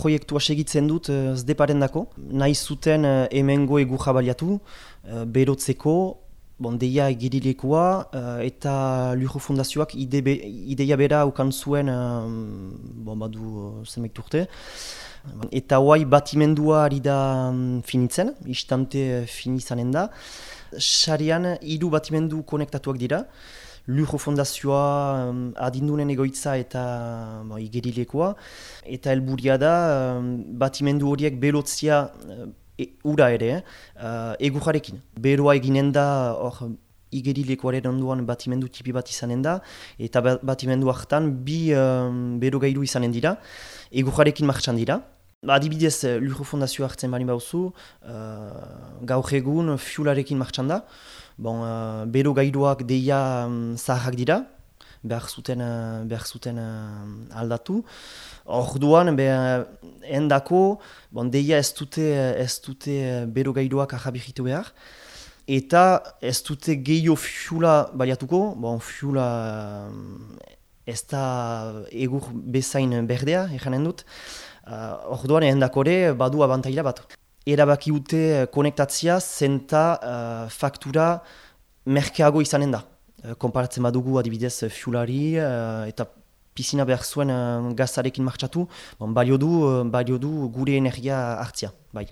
proiektua segitzen dut uh, zdeparen dako. Nahi zuten uh, emengo egu jabaliatu, uh, berotzeko, bon, deia egirilekoa, eta Lujo Fundazioak ideia bera ukan zuen, bon, badu zemek turte. Eta hoai batimendua ari da um, finitzen, istante finizanen da. Sarian, hiru batimendu konektatuak dira. Lujo Fondazioa um, adindunen egoitza eta bo, igerilekoa. Eta helburia da, um, batimendu horiek belotzia e, ura ere, uh, egurrarekin. Beroa eginen da, hor, igerilekoaren onduan batimendu tipi bat izanen da, eta batimendu hartan bi um, bero gailu izanen dira, egurrarekin martxan dira. Adibidez, Lujo Fondazioa hartzen bari bauzu, uh, gaur egun fiularekin martxan da, Bon, uh, bero gaiduak deia um, zaharrak dira, behar zuten, uh, behar zuten uh, aldatu. Orduan, behar, endako, bon, deia ez dute, ez dute bero gaiduak ahabihitu behar. Eta ez dute gehiago fiula baliatuko, bon, fiula ez da egur bezain berdea, ekanen dut. Uh, orduan, endakore badu abantaila bat erabaki dute konektatzia zenta uh, faktura merkeago izanen da. Uh, konparatzen badugu adibidez fiulari uh, eta pisina behar zuen uh, gazarekin martxatu, bon, balio, du, balio du gure energia hartzia. Bai.